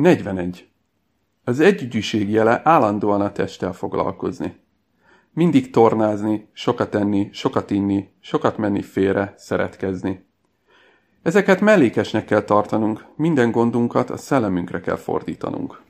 41. Az együgyűség jele állandóan a testtel foglalkozni. Mindig tornázni, sokat enni, sokat inni, sokat menni félre, szeretkezni. Ezeket mellékesnek kell tartanunk, minden gondunkat a szellemünkre kell fordítanunk.